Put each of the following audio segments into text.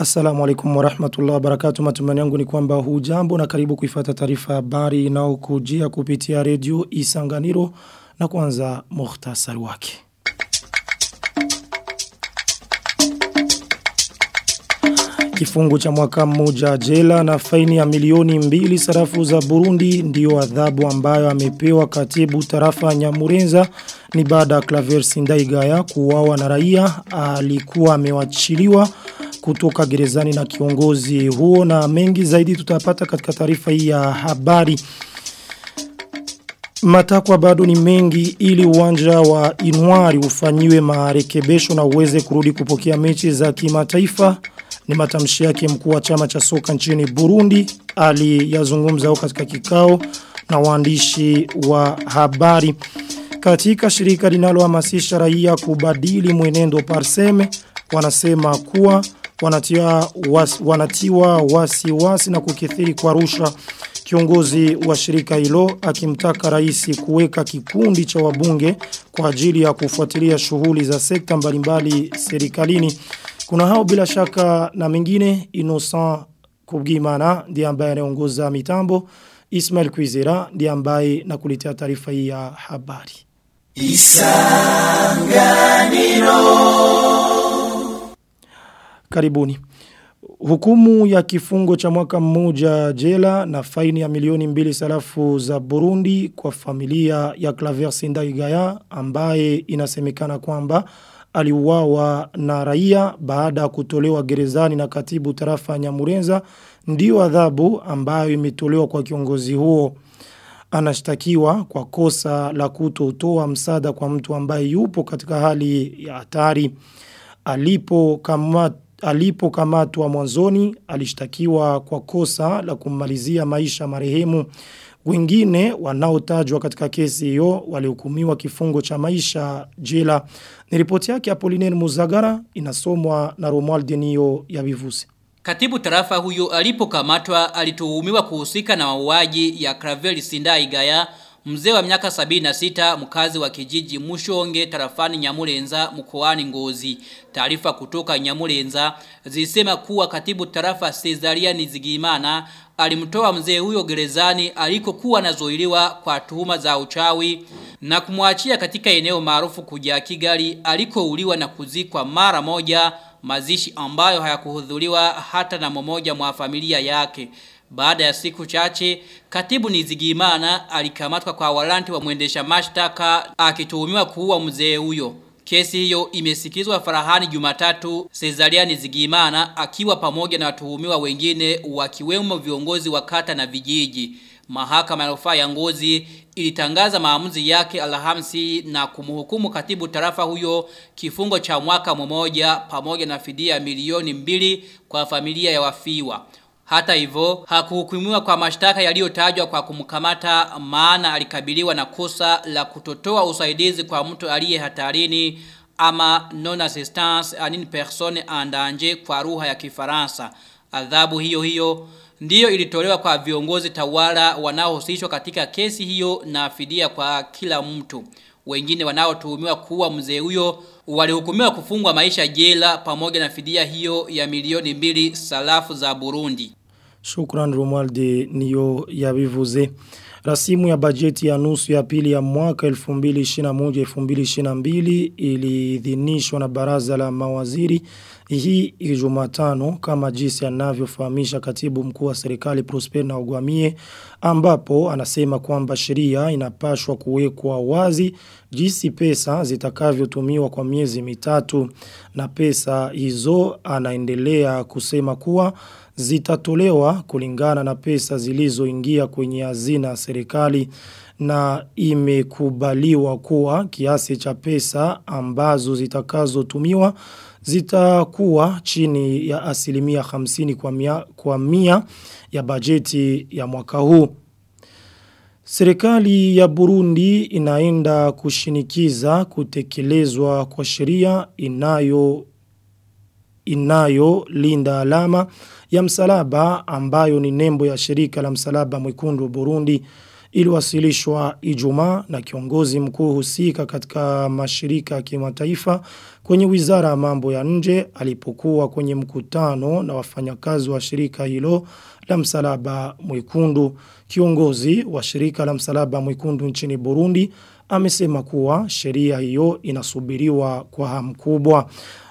Assalamu alaikum warahmatullahi wabarakatuh. Matumaini yangu ni kwamba hujambo na karibu kuifata taarifa habari inayokujia kupitia redio Isanganiro na kwanza muhtasari wake. Kifungu cha mwaka mmoja jela na faini ya milioni mbili sarafu za Burundi ndiyo adhabu ambayo amepewa katibu tarafa Nyamurenza ni baada ya Claver Sindaigaya kuuawa na raia alikuwa amewachiliwa kutoka gerezani na kiongozi huo na mengi zaidi tutapata katika taarifa hii ya habari. Matakwa bado ni mengi ili uwanja wa Inwari ufanyiwe marekebisho na uweze kurudi kupokea mechi za kimataifa. Ni matamshi yake mkuu wa chama cha soka nchini Burundi aliyazungumza katika kikao na waandishi wa habari. Katika shirika linalohamasisha raia kubadili mwenendo Parseme wanasema kuwa wanatia was, wanatiwa wasiwasi wasi na kukithiri kwa rusha kiongozi wa shirika hilo akimtaka rais kuweka kikundi cha wabunge kwa ajili ya kufuatilia shughuli za sekta mbalimbali serikalini. Kuna hao bila shaka na mengine Innocent Kubgimana ndiye ambaye anaongoza mitambo Ismail Kwizera ndiye ambaye nakuletea taarifa hii ya habari. Isanganiro Karibuni. Hukumu ya kifungo cha mwaka mmoja jela na faini ya milioni mbili sarafu za Burundi kwa familia ya Claver Sindaigaya ambaye inasemekana kwamba aliuawa na raia baada ya kutolewa gerezani na katibu tarafa Nyamurenza ndio adhabu ambayo imetolewa kwa kiongozi huo. Anashtakiwa kwa kosa la kutotoa msaada kwa mtu ambaye yupo katika hali ya hatari. Alipo kama alipokamatwa mwanzoni alishtakiwa kwa kosa la kummalizia maisha marehemu wengine wanaotajwa katika kesi hiyo walihukumiwa kifungo cha maisha jela. Ni ripoti yake Apollinaire Muzagara inasomwa na Romuald Denio ya Vivusi. Katibu tarafa huyo alipokamatwa alituhumiwa kuhusika na mauaji ya Kravel Sindai Gaya mzee wa miaka 76 mkazi wa kijiji Mushonge tarafani Nyamurenza mkoani Ngozi. Taarifa kutoka Nyamurenza zisema kuwa katibu tarafa Cesaria Nizigimana alimtoa mzee huyo gerezani alikokuwa anazuiliwa kwa tuhuma za uchawi na kumwachia katika eneo maarufu kuja Kigali alikouliwa na kuzikwa mara moja mazishi ambayo hayakuhudhuriwa hata na mmoja mwa familia yake. Baada ya siku chache, katibu Nizigimana alikamatwa kwa walanti wa mwendesha mashtaka akituhumiwa kuua mzee huyo. Kesi hiyo imesikizwa farahani Jumatatu Cesaria Nizigimana akiwa pamoja na watuhumiwa wengine wakiwemo viongozi wa kata na vijiji. Mahakama ya rufaa ya Ngozi ilitangaza maamuzi yake Alhamisi na kumhukumu katibu tarafa huyo kifungo cha mwaka mmoja pamoja na fidia milioni mbili kwa familia ya wafiwa. Hata hivyo hakuhukumiwa kwa mashtaka yaliyotajwa kwa kumkamata maana alikabiliwa na kosa la kutotoa usaidizi kwa mtu aliye hatarini ama non assistance à une personne en danger kwa lugha ya Kifaransa. Adhabu hiyo hiyo ndiyo ilitolewa kwa viongozi tawala wanaohusishwa katika kesi hiyo na fidia kwa kila mtu. Wengine wanaotuhumiwa kuwa mzee huyo walihukumiwa kufungwa maisha jela pamoja na fidia hiyo ya milioni mbili salafu za Burundi. Shukran Romualde niyo yabivuze. Rasimu ya bajeti ya nusu ya pili ya mwaka 2021-2022 iliidhinishwa na baraza la mawaziri hii Jumatano kama jinsi anavyofahamisha katibu mkuu wa serikali Prosper na Ogwamie ambapo anasema kwamba sheria inapashwa kuwekwa wazi jinsi pesa zitakavyotumiwa kwa miezi mitatu na pesa hizo anaendelea kusema kuwa zitatolewa kulingana na pesa zilizoingia kwenye hazina serikali na imekubaliwa kuwa kiasi cha pesa ambazo zitakazotumiwa zitakuwa chini ya asilimia 50 kwa mia, kwa mia ya bajeti ya mwaka huu. Serikali ya Burundi inaenda kushinikiza kutekelezwa kwa sheria inayo inayo linda alama ya msalaba ambayo ni nembo ya shirika la msalaba mwekundu Burundi iliwasilishwa Ijumaa na kiongozi mkuu husika katika mashirika ya kimataifa kwenye Wizara ya Mambo ya Nje alipokuwa kwenye mkutano na wafanyakazi wa shirika hilo la Msalaba Mwekundu. Kiongozi wa shirika la Msalaba Mwekundu nchini Burundi amesema kuwa sheria hiyo inasubiriwa kwa hamu kubwa.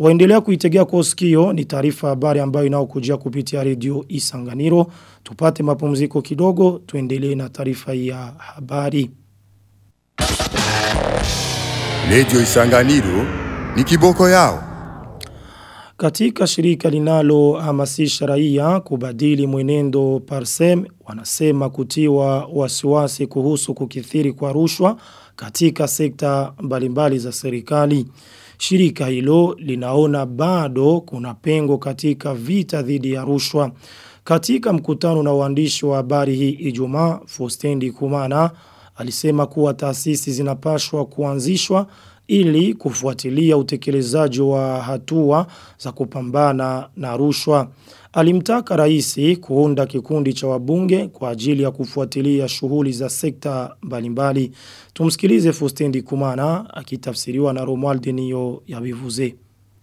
Waendelea kuitegea kwa sikio ni taarifa habari ambayo inaokujia kupitia redio Isanganiro. Tupate mapumziko kidogo, tuendelee na taarifa ya habari. Redio Isanganiro ni kiboko yao. Katika shirika linalo hamasisha raia kubadili mwenendo Parsem wanasema kutiwa wasiwasi kuhusu kukithiri kwa rushwa katika sekta mbalimbali za serikali. Shirika hilo linaona bado kuna pengo katika vita dhidi ya rushwa. Katika mkutano na waandishi wa habari hii Ijumaa, Fostendi Kumana alisema kuwa taasisi zinapashwa kuanzishwa ili kufuatilia utekelezaji wa hatua za kupambana na rushwa. Alimtaka raisi kuunda kikundi cha wabunge kwa ajili ya kufuatilia shughuli za sekta mbalimbali. Tumsikilize Fustendi Kumana akitafsiriwa na Romuald Niyo yabivuze.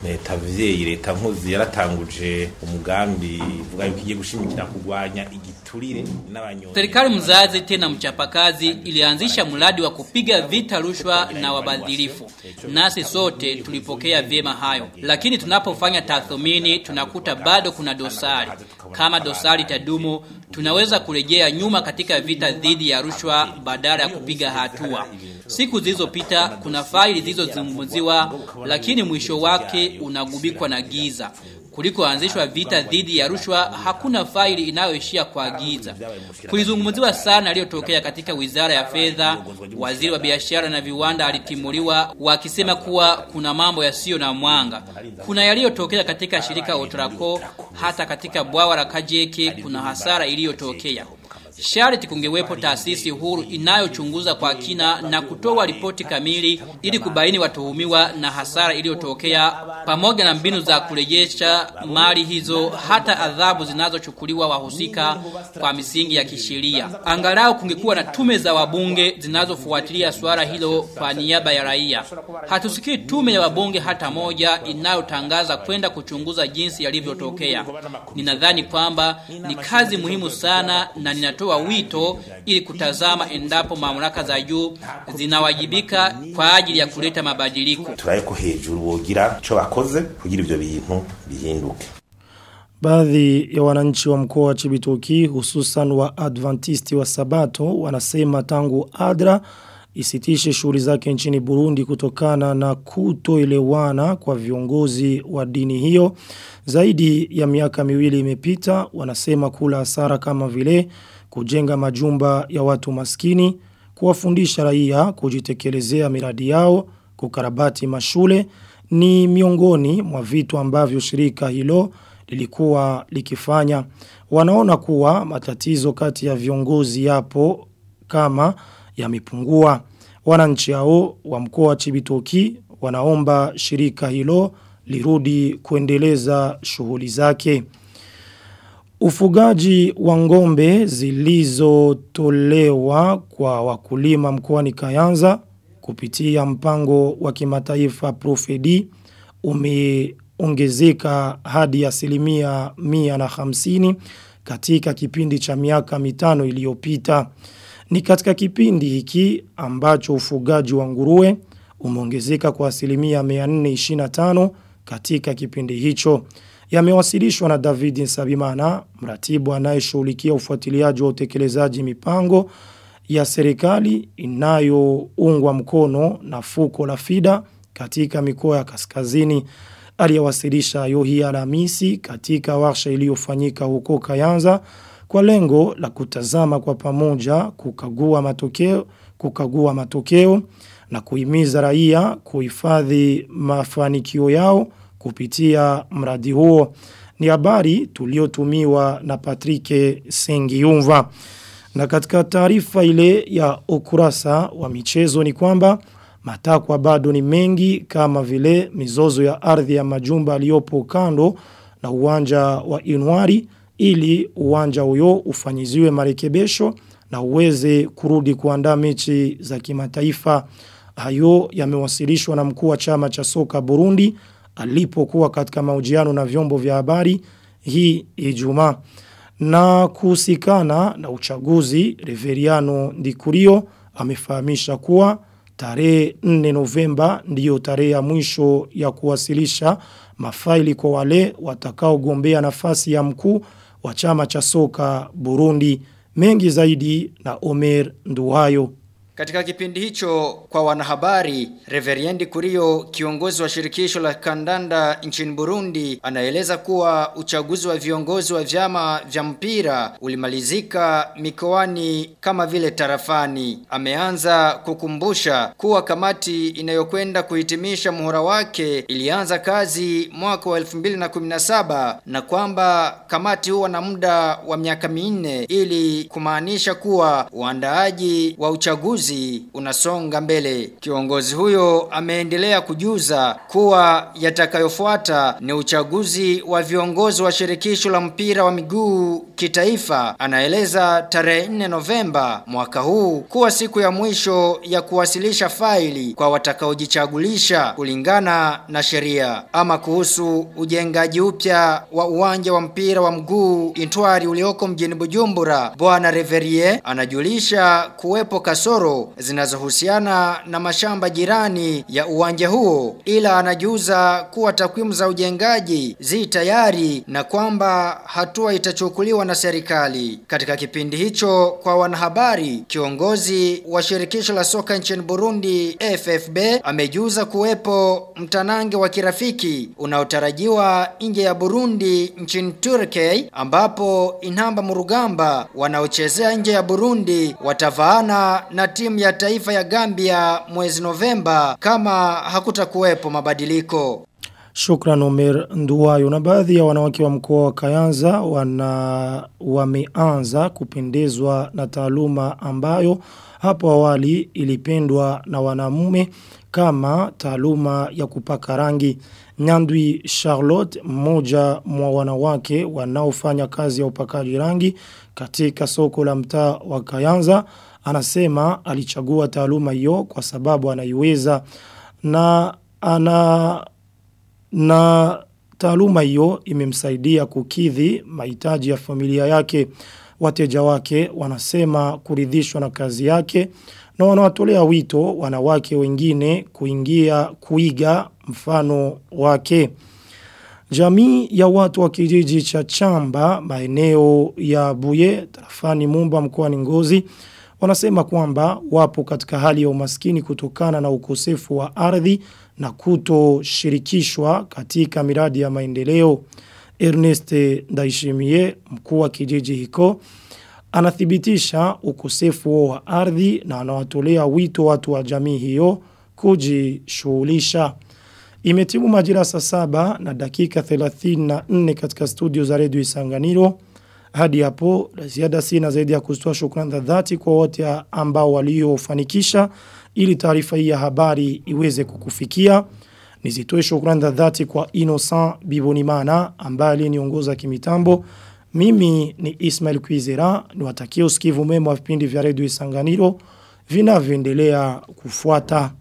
Leta vyeyi leta nkuzi yaratanguje umugambi uvuga yuko igiye gushimikira kugwanya igiturire n'abanyonzi Serikali mzazi tena mchapakazi ilianzisha mradi wa kupiga vita rushwa na wabadhirifu. Nasi sote tulipokea vyema hayo. Lakini tunapofanya tathmini tunakuta bado kuna dosari. Kama dosari tadumu, tunaweza kurejea nyuma katika vita dhidi ya rushwa badala ya kupiga hatua. Siku zilizopita kuna faili zilizozungumziwa lakini mwisho wake unagubikwa na giza. Kulikoanzishwa vita dhidi ya rushwa hakuna faili inayoishia kwa giza. Kulizungumziwa sana aliyotokea katika Wizara ya Fedha, waziri wa biashara na viwanda alitimuliwa wakisema kuwa kuna mambo yasiyo na mwanga. Kuna yaliyotokea katika shirika Otraco hata katika bwawa la Kajeke kuna hasara iliyotokea. Sharti kungewepo taasisi huru inayochunguza kwa kina na kutoa ripoti kamili ili kubaini watuhumiwa na hasara iliyotokea pamoja na mbinu za kurejesha mali hizo hata adhabu zinazochukuliwa wahusika kwa misingi ya kisheria. Angalau kungekuwa na tume za wabunge zinazofuatilia swala hilo kwa niaba ya raia. Hatusikii tume ya wabunge hata moja inayotangaza kwenda kuchunguza jinsi yalivyotokea. Ninadhani kwamba ni kazi muhimu sana na ninatoa kutoa wito ili kutazama endapo mamlaka za juu zinawajibika kwa ajili ya kuleta mabadiliko. turaye ko hejuru wogira ico bakoze kugira ivyo bintu bihinduke Baadhi ya wananchi wa mkoa wa Chibitoki hususan wa Adventisti wa Sabato wanasema tangu Adra isitishe shughuli zake nchini Burundi kutokana na kutoelewana kwa viongozi wa dini hiyo. Zaidi ya miaka miwili imepita wanasema kula hasara kama vile kujenga majumba ya watu maskini, kuwafundisha raia kujitekelezea miradi yao, kukarabati mashule ni miongoni mwa vitu ambavyo shirika hilo lilikuwa likifanya. Wanaona kuwa matatizo kati ya viongozi yapo kama yamepungua. Wananchi hao wa mkoa wa Chibitoki wanaomba shirika hilo lirudi kuendeleza shughuli zake. Ufugaji wa ngombe zilizotolewa kwa wakulima mkoani Kayanza kupitia mpango wa kimataifa Profedi umeongezeka hadi asilimia mia na hamsini katika kipindi cha miaka mitano iliyopita. Ni katika kipindi hiki ambacho ufugaji wa nguruwe umeongezeka kwa asilimia 425 katika kipindi hicho. Yamewasilishwa na David Nsabimana, mratibu anayeshughulikia ufuatiliaji wa utekelezaji mipango ya serikali inayoungwa mkono na fuko la FIDA katika mikoa ya kaskazini. Aliyewasilisha yohi Alhamisi katika warsha iliyofanyika huko Kayanza kwa lengo la kutazama kwa pamoja kukagua matokeo kukagua matokeo na kuhimiza raia kuhifadhi mafanikio yao kupitia mradi huo. Ni habari tuliotumiwa na Patrick Sengiumva. Na katika taarifa ile ya ukurasa wa michezo ni kwamba matakwa bado ni mengi kama vile mizozo ya ardhi ya majumba aliyopo kando na uwanja wa Inwari ili uwanja huyo ufanyiziwe marekebisho na uweze kurudi kuandaa mechi za kimataifa. Hayo yamewasilishwa na mkuu wa chama cha soka Burundi alipokuwa katika mahojiano na vyombo vya habari hii Ijumaa. Na kuhusikana na uchaguzi, Reveriano Ndikurio amefahamisha kuwa tarehe 4 Novemba ndiyo tarehe ya mwisho ya kuwasilisha mafaili kwa wale watakaogombea nafasi ya mkuu wa chama cha soka Burundi. Mengi zaidi na Omer Nduwayo. Katika kipindi hicho kwa wanahabari, Reveriendi Kurio, kiongozi wa shirikisho la kandanda nchini Burundi, anaeleza kuwa uchaguzi wa viongozi wa vyama vya mpira ulimalizika mikoani kama vile tarafani. Ameanza kukumbusha kuwa kamati inayokwenda kuhitimisha muhula wake ilianza kazi mwaka wa 2017 na kwamba kamati huwa na muda wa miaka minne ili kumaanisha kuwa uandaaji wa uchaguzi uchaguzi unasonga mbele. Kiongozi huyo ameendelea kujuza kuwa yatakayofuata ni uchaguzi wa viongozi wa shirikisho la mpira wa miguu kitaifa. Anaeleza tarehe 4 Novemba mwaka huu kuwa siku ya mwisho ya kuwasilisha faili kwa watakaojichagulisha kulingana na sheria. Ama kuhusu ujengaji upya wa uwanja wa mpira wa mguu Intwari ulioko mjini Bujumbura, Bwana Reverie anajulisha kuwepo kasoro zinazohusiana na mashamba jirani ya uwanja huo ila anajuza kuwa takwimu za ujengaji zi tayari na kwamba hatua itachukuliwa na serikali. Katika kipindi hicho kwa wanahabari, kiongozi wa shirikisho la soka nchini Burundi FFB amejuza kuwepo mtanange wa kirafiki unaotarajiwa nje ya Burundi nchini Turkey ambapo inamba Murugamba wanaochezea nje ya Burundi watavaana na timu ya taifa ya Gambia mwezi Novemba kama hakutakuwepo mabadiliko. Shukran Omer Nduwayo na baadhi ya wanawake wa mkoa wa Kayanza wana wameanza kupendezwa na taaluma ambayo hapo awali ilipendwa na wanamume kama taaluma ya kupaka rangi. Nyandwi Charlotte mmoja mwa wanawake wanaofanya kazi ya upakaji rangi katika soko la mtaa wa Kayanza anasema alichagua taaluma hiyo kwa sababu anaiweza na ana na taaluma hiyo imemsaidia kukidhi mahitaji ya familia yake. Wateja wake wanasema kuridhishwa na kazi yake na wanawatolea wito wanawake wengine kuingia kuiga mfano wake. Jamii ya watu wa kijiji cha Chamba maeneo ya Buye tarafani Mumba mkoani Ngozi wanasema kwamba wapo katika hali ya umaskini kutokana na ukosefu wa ardhi na kutoshirikishwa katika miradi ya maendeleo. Ernest daishimie mkuu wa kijiji hiko anathibitisha ukosefu wa ardhi na anawatolea wito watu wa jamii hiyo kujishughulisha. Imetimu majira saa saba na dakika 34 katika studio za redio Isanganiro. Hadi hapo, ziada sina zaidi ya kustoa shukrani za dhati kwa wote ambao waliofanikisha ili taarifa hii ya habari iweze kukufikia. Nizitoe shukrani za dhati kwa Innocent Bibonimana ambaye aliniongoza kimitambo. Mimi ni Ismail Kwizera, niwatakie usikivu mema wa vipindi vya redio Isanganiro vinavyoendelea kufuata.